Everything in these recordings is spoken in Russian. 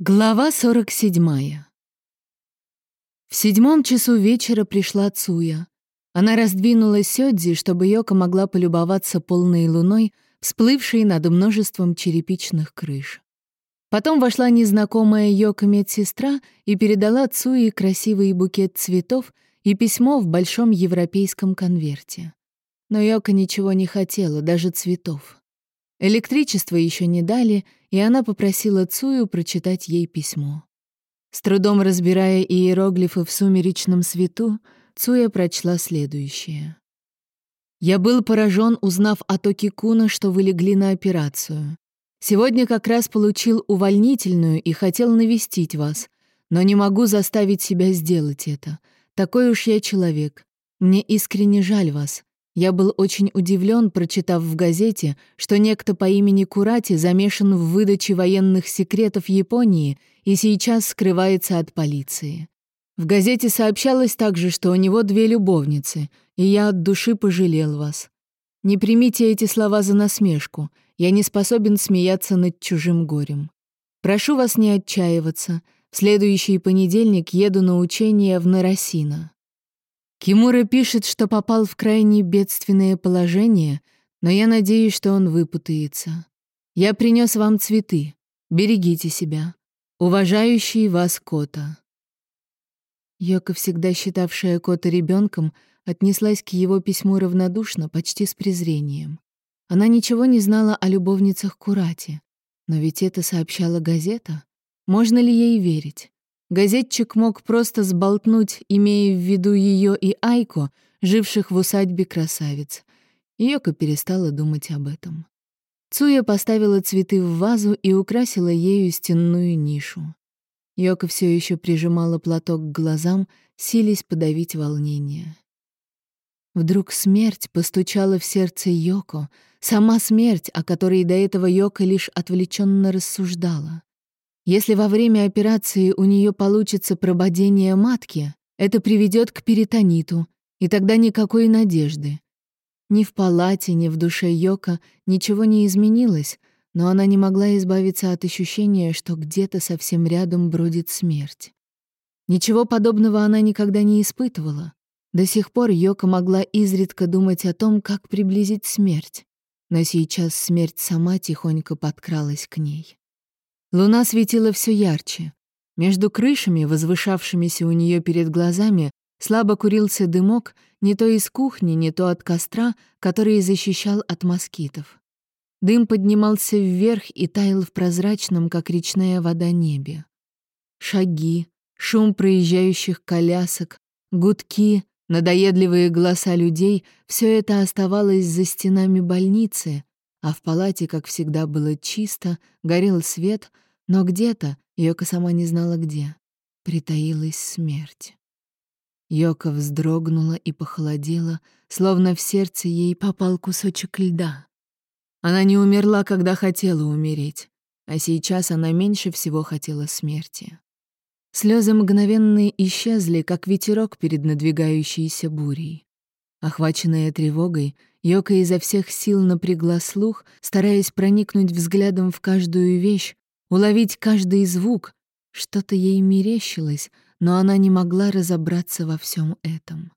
Глава 47. В седьмом часу вечера пришла Цуя. Она раздвинула сёдзи, чтобы Йока могла полюбоваться полной луной, всплывшей над множеством черепичных крыш. Потом вошла незнакомая Йока медсестра и передала Цуе красивый букет цветов и письмо в большом европейском конверте. Но Йока ничего не хотела, даже цветов. Электричество еще не дали, и она попросила Цую прочитать ей письмо. С трудом разбирая иероглифы в сумеречном свету, Цуя прочла следующее. «Я был поражен, узнав о Токи Куна, что вы легли на операцию. Сегодня как раз получил увольнительную и хотел навестить вас, но не могу заставить себя сделать это. Такой уж я человек. Мне искренне жаль вас. Я был очень удивлен, прочитав в газете, что некто по имени Курати замешан в выдаче военных секретов Японии и сейчас скрывается от полиции. В газете сообщалось также, что у него две любовницы, и я от души пожалел вас. Не примите эти слова за насмешку, я не способен смеяться над чужим горем. Прошу вас не отчаиваться. В следующий понедельник еду на учение в Нарасино. Кимура пишет, что попал в крайне бедственное положение, но я надеюсь, что он выпутается. Я принес вам цветы. Берегите себя. Уважающий вас Кота. Йока, всегда считавшая Кота ребенком, отнеслась к его письму равнодушно, почти с презрением. Она ничего не знала о любовницах Курати, но ведь это сообщала газета. Можно ли ей верить? Газетчик мог просто сболтнуть, имея в виду ее и Айко, живших в усадьбе красавиц. Йока перестала думать об этом. Цуя поставила цветы в вазу и украсила ею стенную нишу. Йока все еще прижимала платок к глазам, сились подавить волнение. Вдруг смерть постучала в сердце Йоко, сама смерть, о которой до этого Йока лишь отвлеченно рассуждала. Если во время операции у нее получится прободение матки, это приведет к перитониту, и тогда никакой надежды. Ни в палате, ни в душе Йока ничего не изменилось, но она не могла избавиться от ощущения, что где-то совсем рядом бродит смерть. Ничего подобного она никогда не испытывала. До сих пор Йока могла изредка думать о том, как приблизить смерть, но сейчас смерть сама тихонько подкралась к ней. Луна светила все ярче. Между крышами, возвышавшимися у нее перед глазами, слабо курился дымок не то из кухни, не то от костра, который защищал от москитов. Дым поднимался вверх и таял в прозрачном, как речная вода, небе. Шаги, шум проезжающих колясок, гудки, надоедливые голоса людей — все это оставалось за стенами больницы, а в палате, как всегда, было чисто, горел свет, но где-то, Йока сама не знала где, притаилась смерть. Йока вздрогнула и похолодела, словно в сердце ей попал кусочек льда. Она не умерла, когда хотела умереть, а сейчас она меньше всего хотела смерти. Слезы мгновенно исчезли, как ветерок перед надвигающейся бурей. Охваченная тревогой, Йока изо всех сил напрягла слух, стараясь проникнуть взглядом в каждую вещь, уловить каждый звук. Что-то ей мерещилось, но она не могла разобраться во всем этом.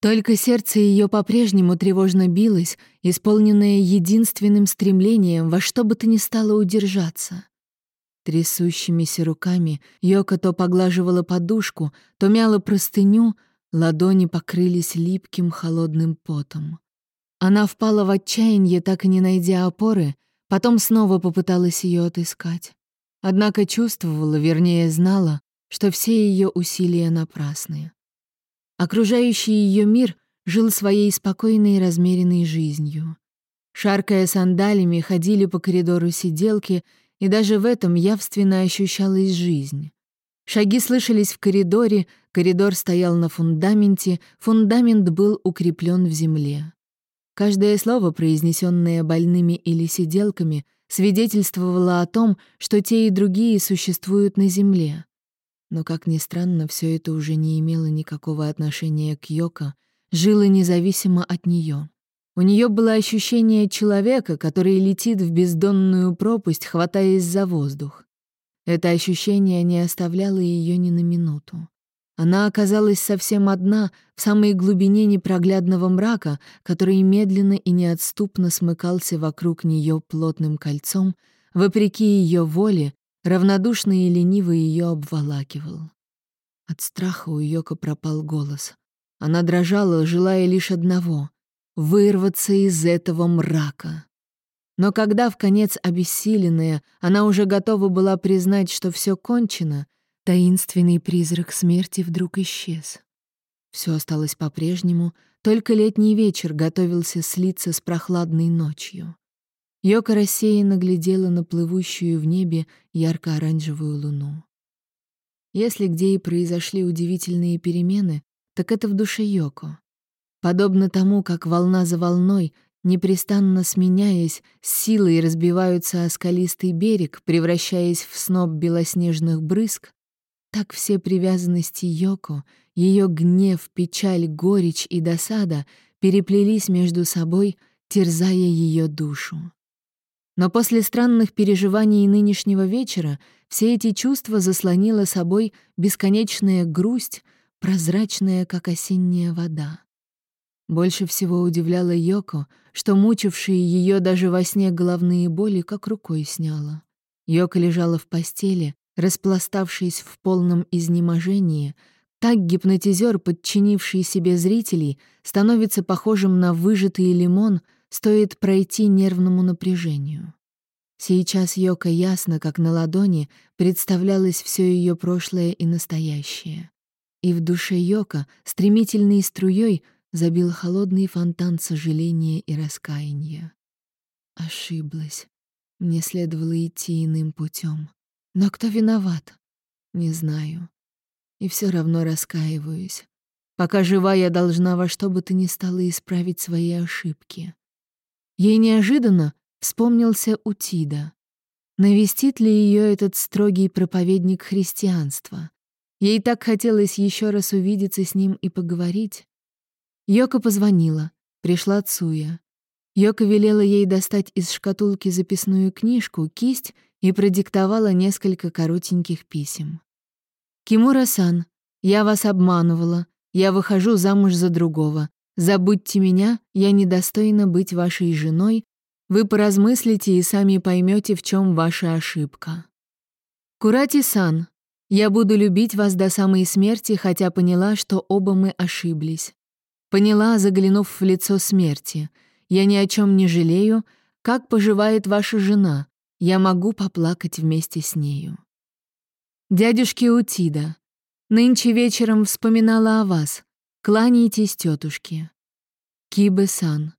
Только сердце ее по-прежнему тревожно билось, исполненное единственным стремлением во что бы то ни стало удержаться. Трясущимися руками Йока то поглаживала подушку, то мяла простыню, ладони покрылись липким холодным потом. Она впала в отчаяние, так и не найдя опоры, потом снова попыталась ее отыскать. Однако чувствовала, вернее, знала, что все ее усилия напрасны. Окружающий ее мир жил своей спокойной и размеренной жизнью. Шаркая сандалями, ходили по коридору сиделки, и даже в этом явственно ощущалась жизнь. Шаги слышались в коридоре, коридор стоял на фундаменте, фундамент был укреплен в земле. Каждое слово, произнесенное больными или сиделками, свидетельствовало о том, что те и другие существуют на Земле. Но, как ни странно, все это уже не имело никакого отношения к Йоко, жило независимо от нее. У нее было ощущение человека, который летит в бездонную пропасть, хватаясь за воздух. Это ощущение не оставляло ее ни на минуту. Она оказалась совсем одна в самой глубине непроглядного мрака, который медленно и неотступно смыкался вокруг нее плотным кольцом, вопреки ее воле, равнодушно и лениво ее обволакивал. От страха у Йока пропал голос. Она дрожала, желая лишь одного — вырваться из этого мрака. Но когда, в конец обессиленная, она уже готова была признать, что все кончено, Таинственный призрак смерти вдруг исчез. Все осталось по-прежнему, только летний вечер готовился слиться с прохладной ночью. Йока рассеянно глядела на плывущую в небе ярко-оранжевую луну. Если где и произошли удивительные перемены, так это в душе Йоко. Подобно тому, как волна за волной, непрестанно сменяясь, силой разбиваются о скалистый берег, превращаясь в сноп белоснежных брызг, так все привязанности Йоко, ее гнев, печаль, горечь и досада переплелись между собой, терзая ее душу. Но после странных переживаний нынешнего вечера все эти чувства заслонила собой бесконечная грусть, прозрачная, как осенняя вода. Больше всего удивляло Йоко, что мучившие ее даже во сне головные боли как рукой сняла. Йоко лежала в постели, Распластавшись в полном изнеможении, так гипнотизер, подчинивший себе зрителей, становится похожим на выжатый лимон, стоит пройти нервному напряжению. Сейчас Йока ясно, как на ладони, представлялось все ее прошлое и настоящее. И в душе Йока стремительной струей забил холодный фонтан сожаления и раскаяния. Ошиблась. Мне следовало идти иным путем. Но кто виноват? Не знаю. И все равно раскаиваюсь. Пока жива, я должна во что бы то ни стало исправить свои ошибки. Ей неожиданно вспомнился Утида. Навестит ли ее этот строгий проповедник христианства? Ей так хотелось еще раз увидеться с ним и поговорить. Йока позвонила. Пришла Цуя. Йока велела ей достать из шкатулки записную книжку, кисть и продиктовала несколько коротеньких писем. «Кимура-сан, я вас обманывала. Я выхожу замуж за другого. Забудьте меня, я недостойна быть вашей женой. Вы поразмыслите и сами поймете, в чем ваша ошибка. Курати-сан, я буду любить вас до самой смерти, хотя поняла, что оба мы ошиблись. Поняла, заглянув в лицо смерти. Я ни о чем не жалею. Как поживает ваша жена? Я могу поплакать вместе с нею. Дядюшки Утида, нынче вечером вспоминала о вас. Кланяйтесь тетушке. Кибе-сан,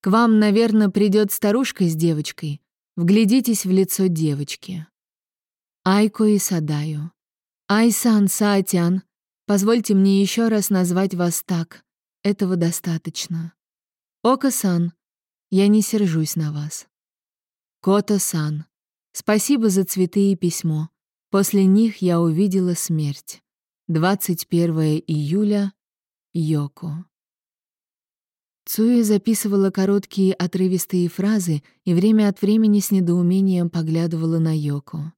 к вам, наверное, придет старушка с девочкой. Вглядитесь в лицо девочки. Айко и Садаю. Айсан Саатян, позвольте мне еще раз назвать вас так. Этого достаточно. Ока-сан, я не сержусь на вас. Кота-сан, спасибо за цветы и письмо. После них я увидела смерть. 21 июля. Йоко. Цуи записывала короткие отрывистые фразы и время от времени с недоумением поглядывала на Йоко.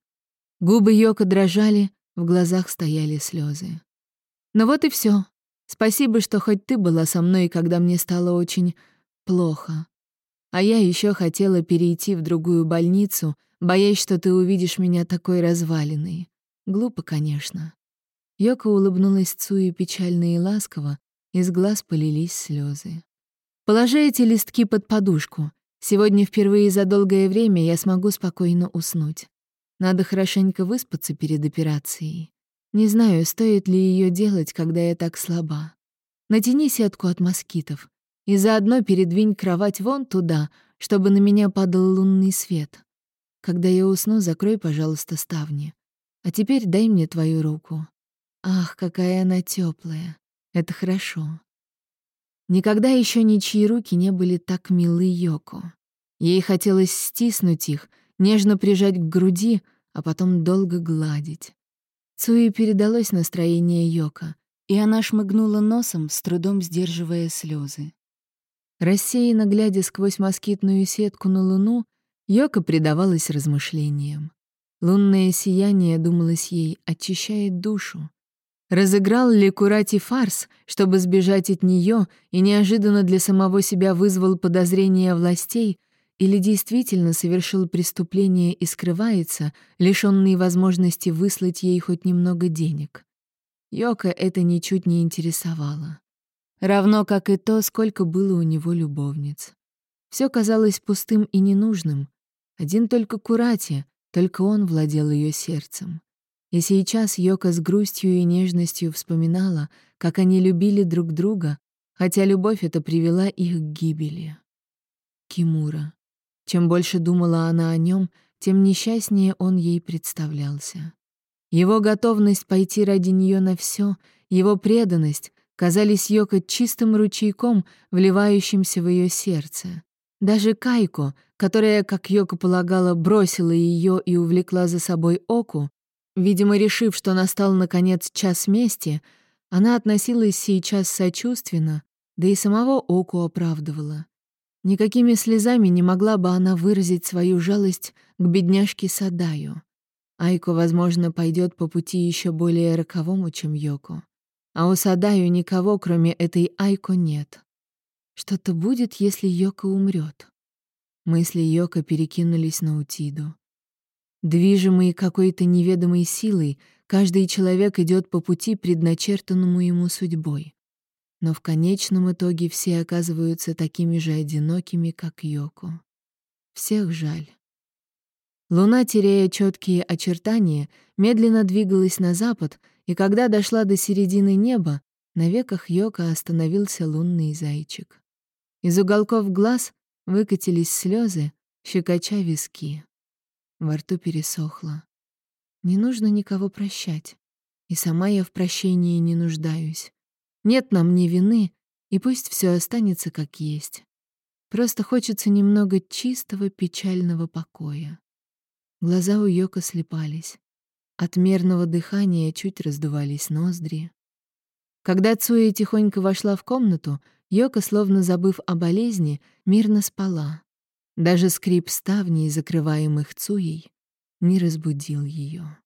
Губы Йоко дрожали, в глазах стояли слезы. Ну вот и все. Спасибо, что хоть ты была со мной, когда мне стало очень плохо. А я еще хотела перейти в другую больницу, боясь, что ты увидишь меня такой разваленной. Глупо, конечно. Йока улыбнулась Цуи печально и ласково, из глаз полились слезы. «Положи эти листки под подушку. Сегодня впервые за долгое время я смогу спокойно уснуть. Надо хорошенько выспаться перед операцией. Не знаю, стоит ли ее делать, когда я так слаба. Натяни сетку от москитов и заодно передвинь кровать вон туда, чтобы на меня падал лунный свет. Когда я усну, закрой, пожалуйста, ставни. А теперь дай мне твою руку. Ах, какая она теплая. Это хорошо. Никогда еще ничьи руки не были так милы Йоко. Ей хотелось стиснуть их, нежно прижать к груди, а потом долго гладить. Цуи передалось настроение Йоко, и она шмыгнула носом, с трудом сдерживая слезы. Рассеянно глядя сквозь москитную сетку на луну, Йока предавалась размышлениям. Лунное сияние, думалось ей, очищает душу. Разыграл ли Курати фарс, чтобы сбежать от нее, и неожиданно для самого себя вызвал подозрения властей, или действительно совершил преступление и скрывается, лишённый возможности выслать ей хоть немного денег? Йока это ничуть не интересовало. Равно как и то, сколько было у него любовниц. Все казалось пустым и ненужным. Один только Курати, только он владел ее сердцем. И сейчас Йока с грустью и нежностью вспоминала, как они любили друг друга, хотя любовь эта привела их к гибели. Кимура. Чем больше думала она о нем, тем несчастнее он ей представлялся. Его готовность пойти ради нее на все, его преданность казались Йоко чистым ручейком, вливающимся в ее сердце. Даже Кайко, которая, как Йока полагала, бросила ее и увлекла за собой Оку, видимо, решив, что настал, наконец, час мести, она относилась сейчас сочувственно, да и самого Оку оправдывала. Никакими слезами не могла бы она выразить свою жалость к бедняжке Садаю. Айко, возможно, пойдет по пути еще более роковому, чем Йоко. А у Садаю никого, кроме этой Айко, нет. Что-то будет, если Йока умрет. Мысли Йока перекинулись на Утиду. Движимый какой-то неведомой силой, каждый человек идет по пути, предначертанному ему судьбой. Но в конечном итоге все оказываются такими же одинокими, как Йоко. Всех жаль. Луна, теряя четкие очертания, медленно двигалась на запад, и когда дошла до середины неба, на веках Йока остановился лунный зайчик. Из уголков глаз выкатились слезы, щекоча виски. Во рту пересохло. Не нужно никого прощать. И сама я в прощении не нуждаюсь. Нет нам ни вины, и пусть все останется как есть. Просто хочется немного чистого печального покоя. Глаза у Йока слепались. От мерного дыхания чуть раздувались ноздри. Когда Цуя тихонько вошла в комнату, Йока, словно забыв о болезни, мирно спала. Даже скрип ставней, закрываемых Цуей, не разбудил ее.